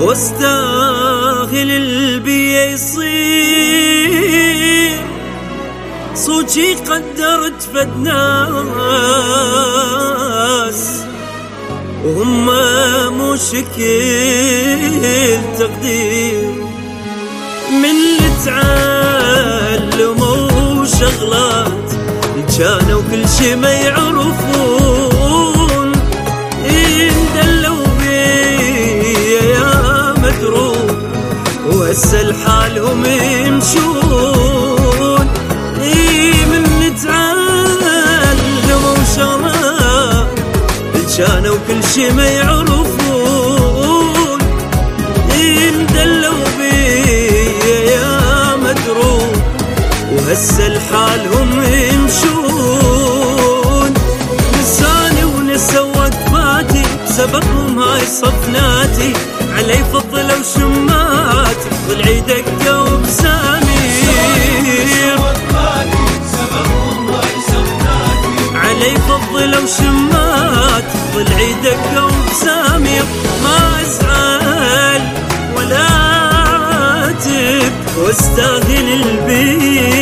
واستاهل البي يصير صوتي قدرت فدناس وهم مو شكل تقدير. من اللي تعلموا شغلات كانوا كل شي ما يعرفون. وهسه لحالهم يمشون اي من نتعلموا شغلات كانوا كل شي ما يعرفون. اندلوا بيا يا مدروب وهسه لحالهم يمشون نساني ونسوا وقفاتي سببهم هاي صفناتي. علي فضلوا شماتي ضلعي دقة وبسامير علي فضلوا شماتي ضلعي دقة وبسامير ما أزعل ولا عاتب وأستاهل البي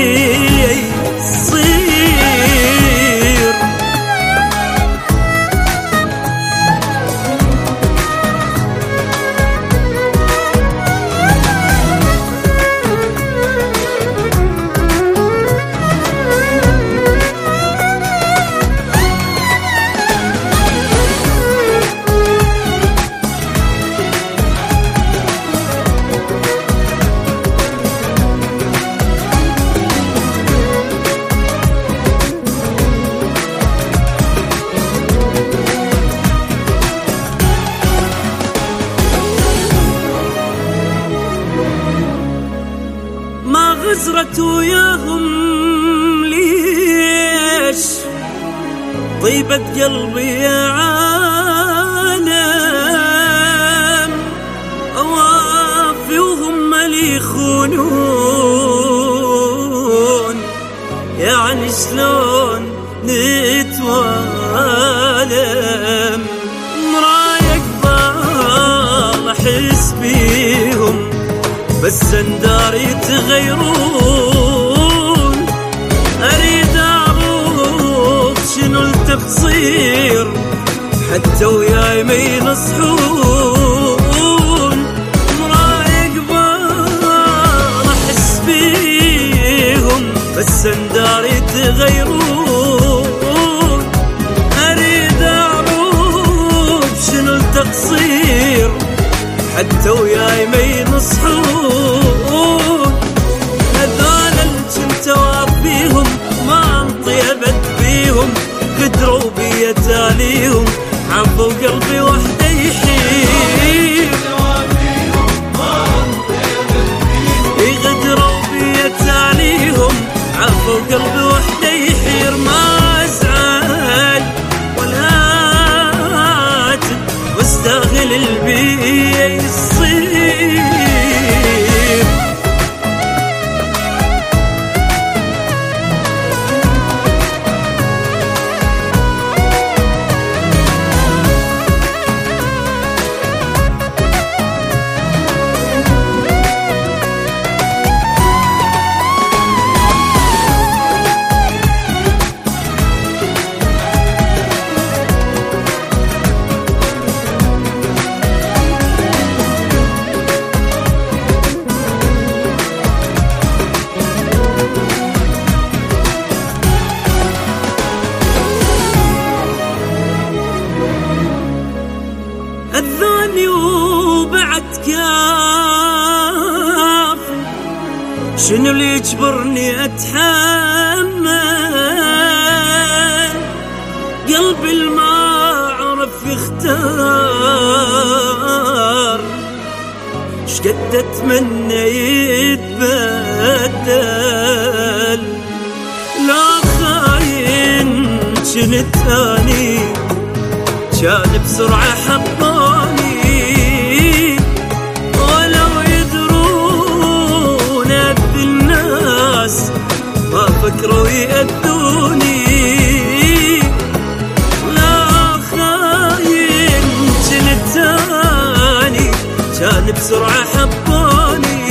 طيبة قلبي يا عالم. أوافي وهم لي يخونون. يعني شلون نتوالم؟ مرايق ضال احس بيهم بس اندار يتغيرون حتى وياي ما ينصحون مرايق بال احس بيهم بس اندار يتغيرون اريد اعرف شنو التقصير حتى وياي ما ينصحون هذول اللي كنت اوافيهم ما انطيبت بيهم قدروا بي عفوا قلبي وحده يحير يغدروا بي تاليهم عفوا قلبي وحده يحير ما أزعل ولا عاتب واستاهل البي يصير. شنو اللي يجبرني أتحمل؟ قلبي الما عرف يختار. شقد اتمنى يتبدل. لا خاين شنت اني كان بسرعة حطاني فكروا يأدوني لا خاين جنتاني كان بسرعة حباني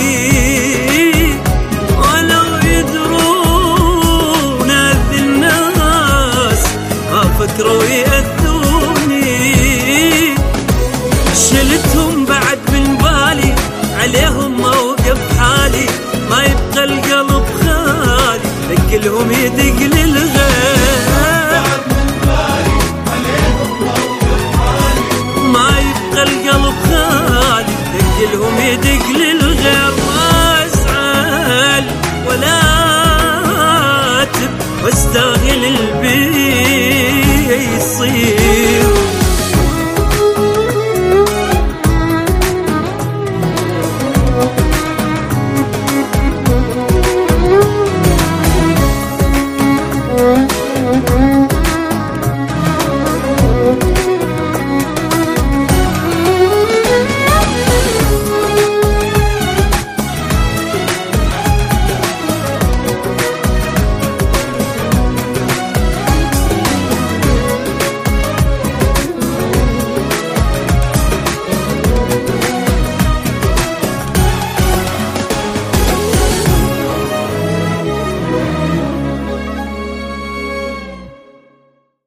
ولو يدرون أذي الناس ما فكروا يأذوني. شلتهم بعد من بالي عليهم موقف حالي. ما يبقى القلب لكلهم يدق للغير. ما يبقى القلب خالي لكلهم يدق للغير. ما ازعل ولا اتب واستاهل البي يصير